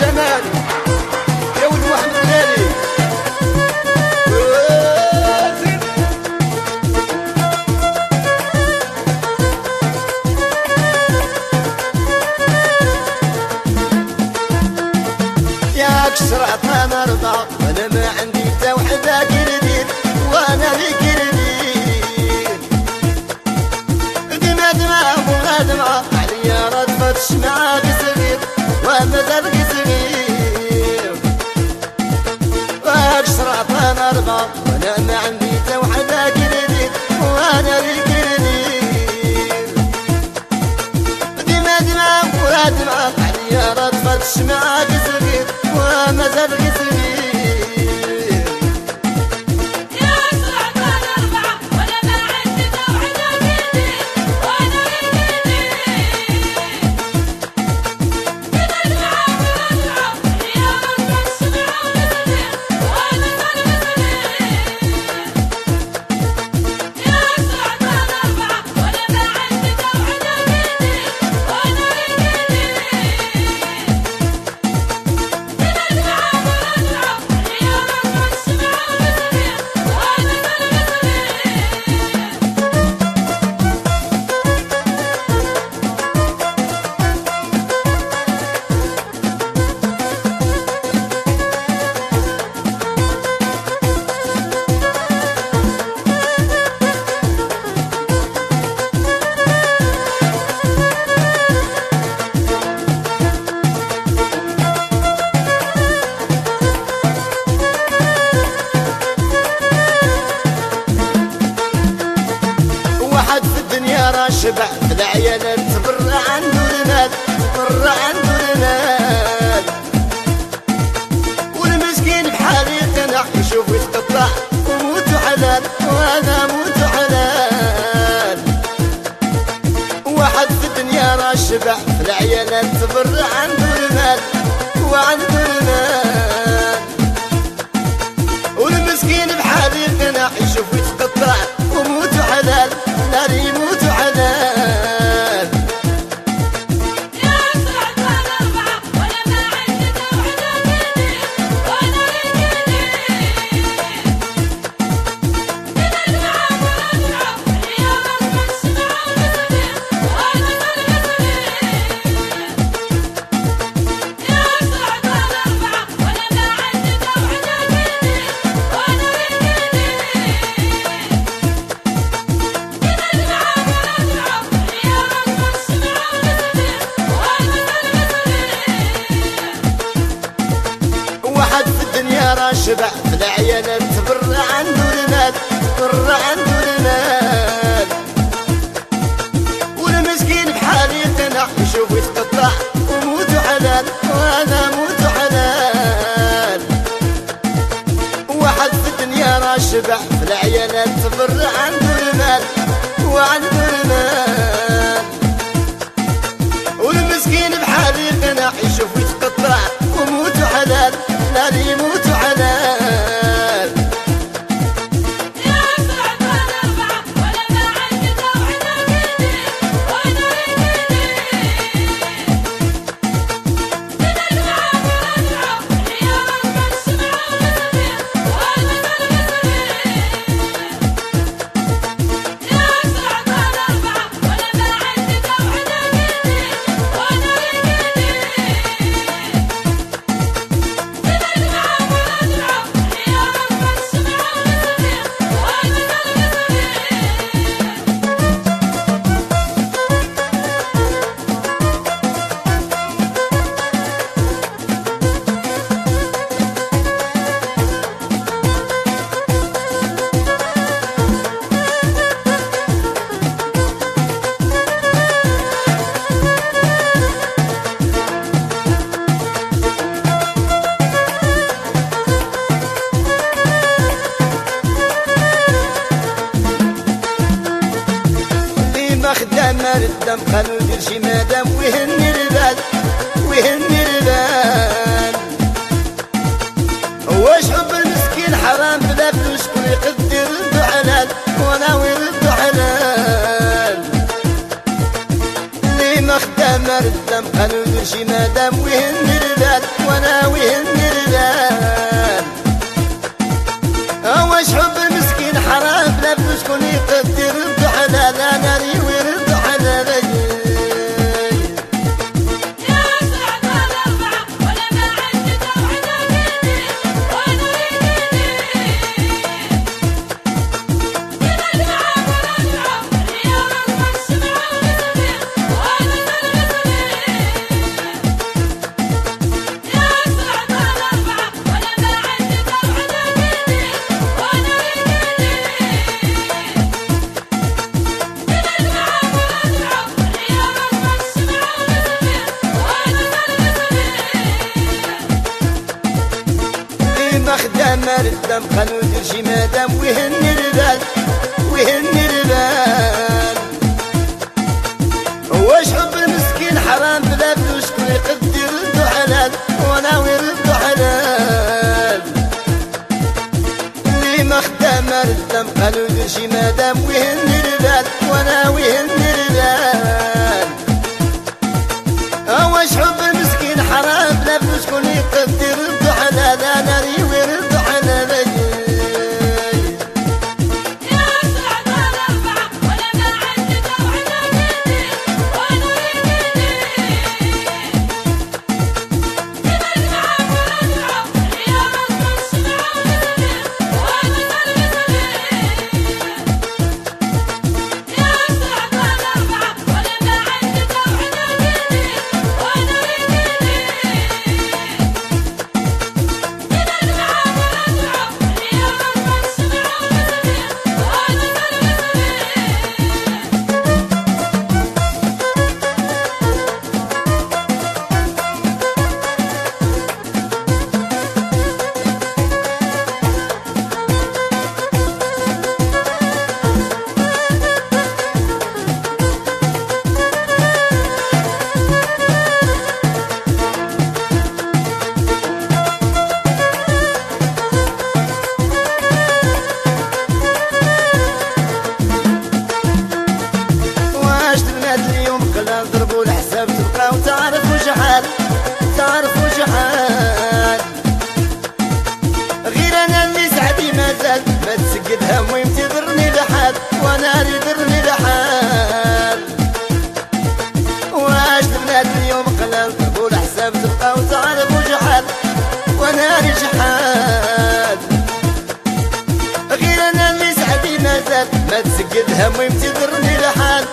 جمالي. يا ولد واحد بلالي ياك شرعت أنا رضا وأنا ما عندي تا وحده كرديت وأنا لي كرديت دمع دمع أبو غدمه عليا رد ما تشمع قسر صغير أنا رضا وأنا ما عندي اللي كردير دمع دمع دمع عليا ردفت شمعة بصغير وأنا درقي صغير شبع بالعيال تبرع عنده المال تبرع عنده المال والمسكين بحالي قنع يشوف يتقطع وموت حلال وأنا موت حلال. واحد في الدنيا راه شبع بالعيال تبرع عنده المال وعنده المال والمسكين بحالي قناع يشوف يتقطع وموت حلال نار يموت واحد في الدنيا راه شبع بالعيال تبرع عنده المال تبرع عنده المال والمسكين بحالي قناع يشوف يتقطع وموت حلال وأنا موت حلال. واحد في الدنيا راه شبع بالعيال تبرع عنده المال وعنده المال والمسكين بحالي قناع يشوف يتقطع وموت حلال. لا يموت خدام الدم. قالوا شي مادام ويهني البال ويهني البال. واش حب المسكين حرام؟ بلا فلوس شكون يقدر يردو حلال. وأنا ويردو حلال. ديما خدام الدم. قالوا شي مادام ويهني البال. وأنا ويهني البال. واش حب دار الدم خلو درشي مادام وهن البال وهن البال. واش حب المسكين حرام بلا فلوس كل يقدر ردو حلال وأنا وردو حلال. اللي ما خدام الدم خلو درشي مادام وهن قدها ما يمتدرني لحال